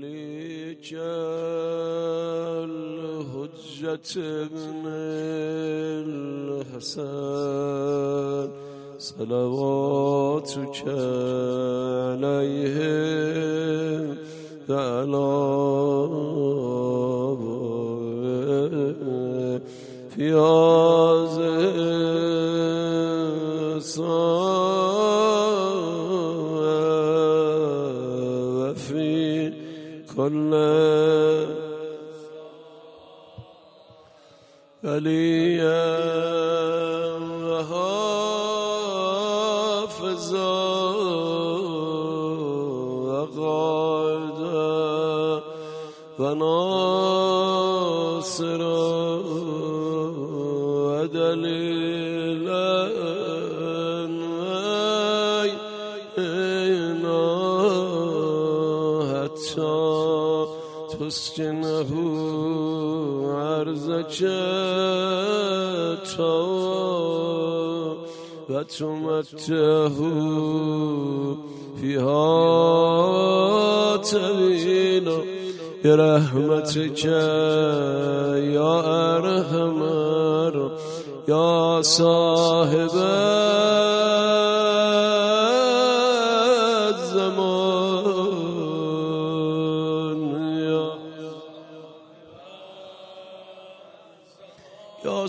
وليك الهجة من الحسن. صلواتك عليهم وعلى في كل عليا وحافظا وقائدا وناصرا ودليلا. تسكنه عرضك وتمته فيها طويلا برحمتك يا أرحم يا صاحب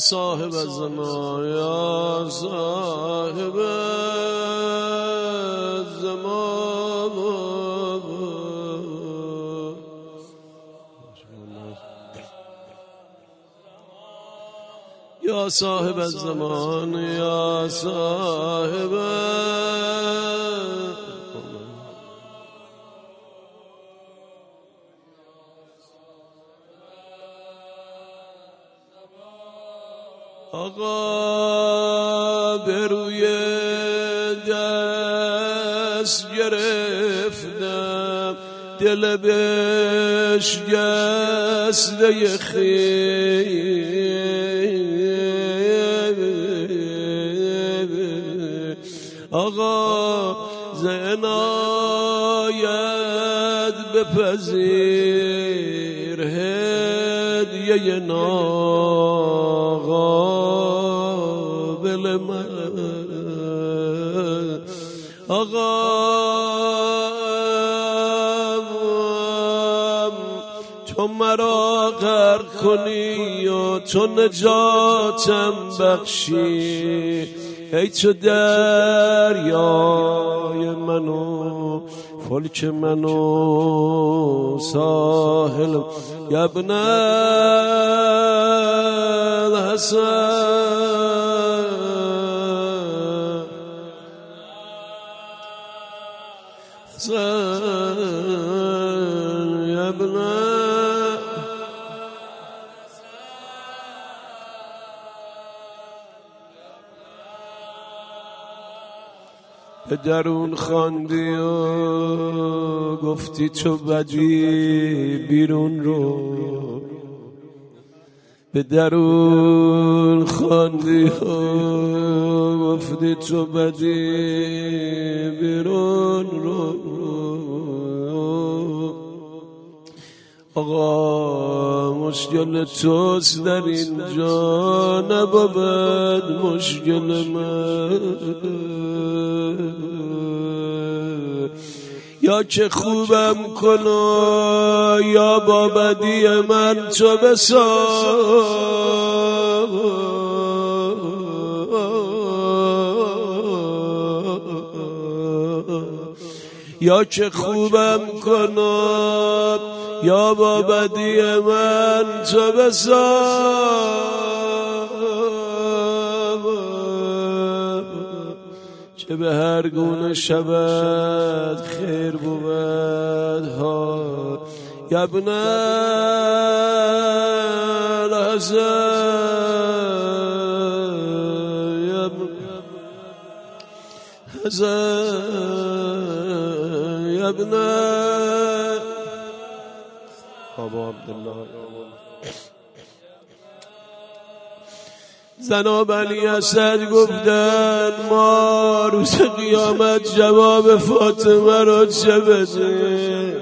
صاحب الزمان يا صاحب الزمان. يا صاحب الزمان يا صاحب آقا به روی دست گرفتم. دل بشکسته خیلی آقا زنایت بپذیر هدیه ناقابل من. آقا تو مرا غرق کنی و تو نجاتم بخشی؟ ای تو دریای منو فلک منو ساحل یبن الحسن درون خواندی و گفتی تو بدی بیرون رو. به درون خواندی و گفتی تو بدی بیرون رو. آقا مشکل توست در اینجا. نبود مشکل من. یا که خوبم کنو یا با بدی من تو بسا. یا که خوبم کند یا با بدی من تو بسا؟ چه به هر گونه شود خیر بود ها. یبن الحسن یبن بابا عبدالله. زناب علی اسد گفتن ما روز قیامت جواب فاطمه رو چه بده؟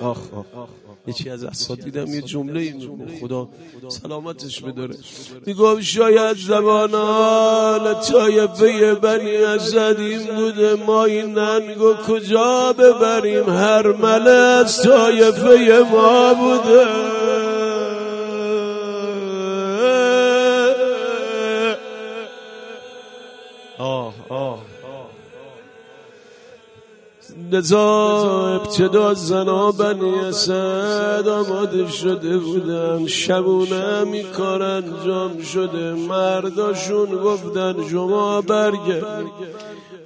آخ آخ. یکی از اساتیدم یه جمله این خدا سلامتش بداره. میگم شاید زبانان طایفه بنی اسد این بوده. ما این ننگو کجا ببریم؟ هر مله از طایفه ما بوده. لذا ابتدا زنا بنی اسد آماده شده بودن. شبونه میکار انجام شده. مرداشون گفتن شما برگرد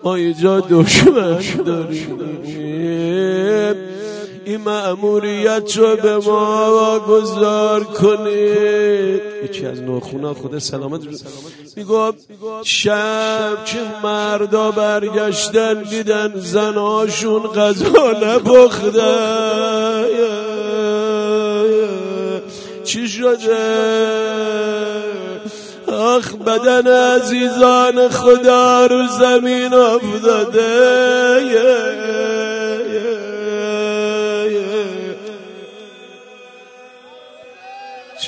ما اینجا دشمن داریم. این مأموریت رو به ما گذار کنید. یکی از ناخونا خود سلامت میگم شب که مردا برگشتن دیدن زناشون غذا نبخدن چی شده؟ آخ بدن عزیزان خدا رو زمین افتاده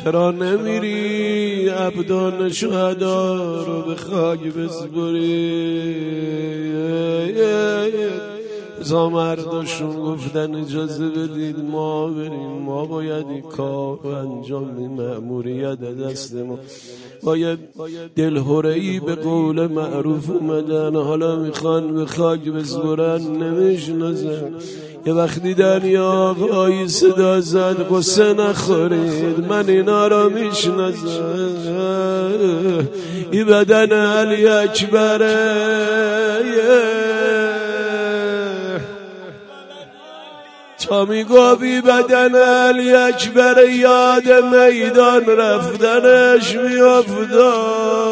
چرا نمیری؟ عبدان شهدا رو به خاک بسپری. زامرداشون گفتن اجازه بدید ما بریم. ما باید این کار انجام این مأموریت دست ما. باید دلهوره ای به قول معروف اومدن. حالا می‌خوان به خاک بسپرن. نمیشنزن یه وقت دیدن یا آقایی صدا زد قصه نخورید من اینا را میشنزم ای بدن علی اکبره. تا میگوی بدن علی اکبر یاد میدان رفتنش میافتاد.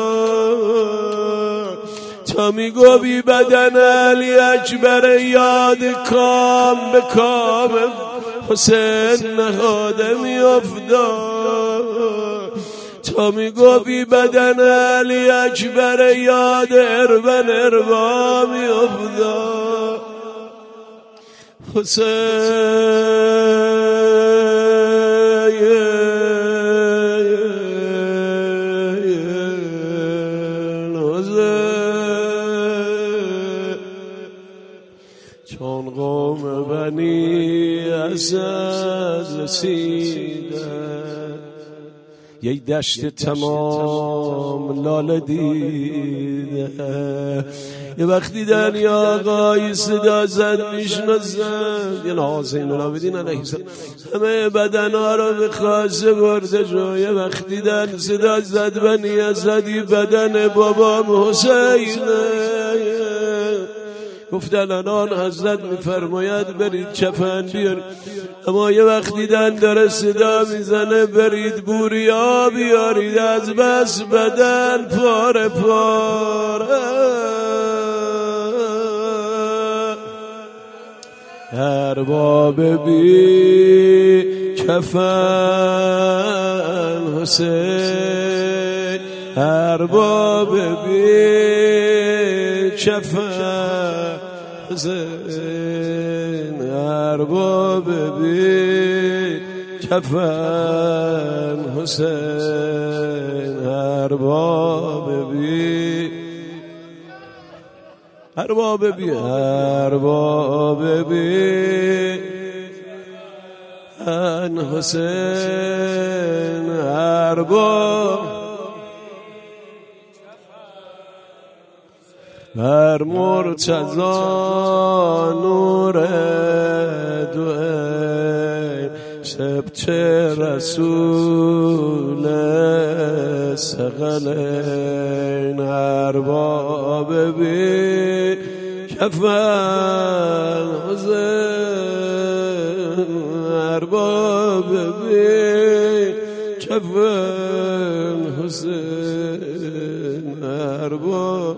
تا میگوی بدن علی اکبر یاد کام به کام حسین نهاده میافتاد تا میگوی بدن علی اکبر یاد اربن اربا میافتاد حسین. اسد رسیدن یه دشت تمام لاله دیده. یه وقتی در یا آقای صدا زد می‌شناسن یه نازین العابدین علیه همه بدن ها رو به خاصه برده جو. یه وقتی در صدا زد بنی ازدی بدن بابام حسین گفتن الان حضرت میفرماید برید کفن بیارید اما یه وقت دیدن داره صدا می‌زنه برید بوریا بیارید از بس بدن پاره پاره ارباب بی کفن حسین ارباب بی کفن حسین ارباب بی کفن حسین ارباب بی ارباب بی ارباب بی حسین ارباب بر مرتضا نور دوه سبت رسول سقلین ارباب بی کفن حسین ارباب بی کفن حسین ارباب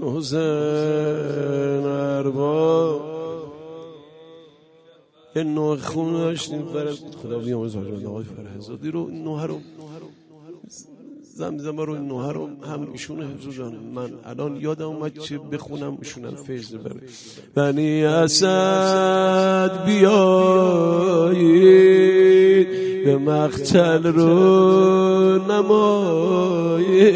حسین ارباب. یه نوع خون داشتیم برای خدا بیامرز حضرت آقای فرهزادی رو نوح رو. زمزمه رو نوه رو. هم ایشون حفظ من الان یادم اومد چه بخونم ایشونم فیض بره بنی اسد بیایید به مقتل رو نمایید.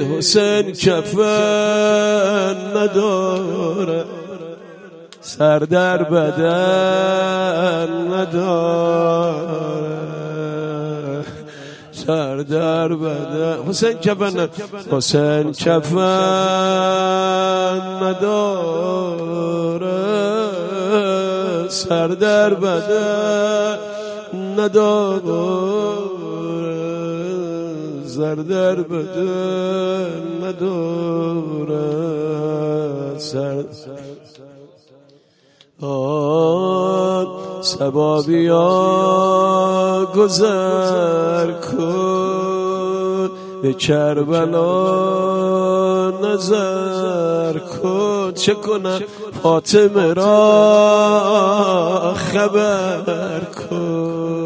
حسین کفن نداره. سر در بدن نداره. سر در بدن. حسین کفن حسین کفن نداره. سر در بدن نداره سر در بدن نداره سر. آن سبابیا گذر کن به کربلا نظر کن. چه کنم؟ فاطمه را خبر کن.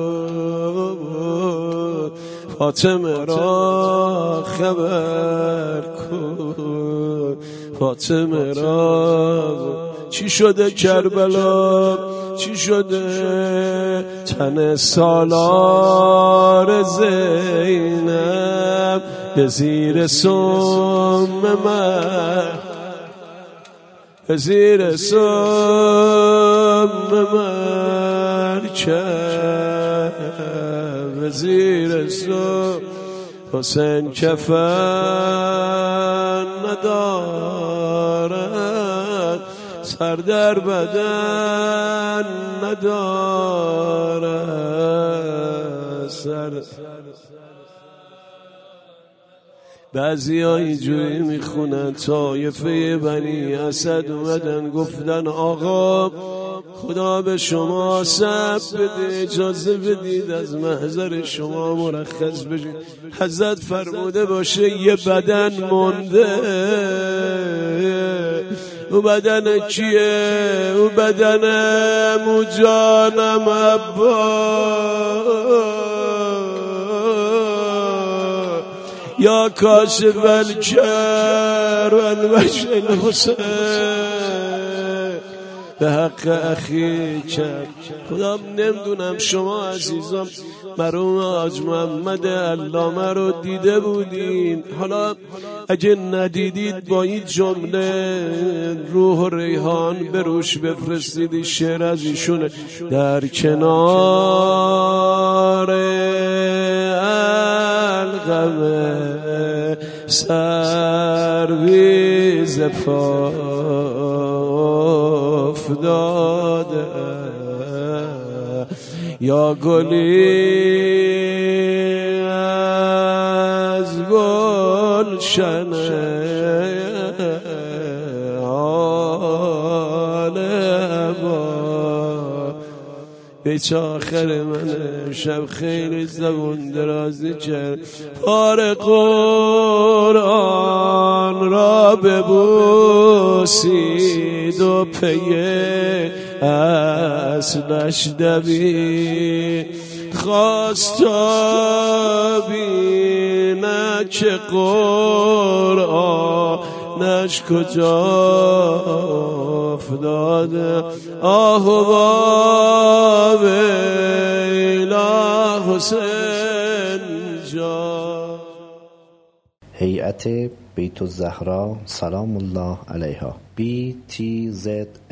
فاطمه را خبر کن. فاطمه را چی شده کربلا؟ چی شده تن سالار زینب به زیر سم من؟ به زیر سم من زیر سم حسین کفن ندارد سر در بدن نداره سر بعضی ها اینجوری می‌خونن طایفه بنی اسد اومدن گفتن آقا خدا به شما سب بده اجازه بدید از محضر شما مرخص بشید. حضرت فرموده باشه یه بدن مونده. او بدن کیه؟ او بدن مجانم ابا. یا کاشف الکر و الوجه الحسین به حق اخی کرد خدا نمی‌دونم شما عزیزم مرحوم آج محمد علامه رو دیده بودین. حالا اگه ندیدید با این جمله روح و ریحان به روش بفرستید شعر از ایشونه در کنار القمه سرویز افتاده یا گلی از گلشن حال بیچ آخر من شب خیلی زبون درازی کرد. پار قرآن را ببوسید و پیه اصلش دبی خواست بینه که قرآنش کجا افتاده؟ آه و ویلا حسین جا. هیئت بیت الزهرا سلام الله علیها. Btzs.ir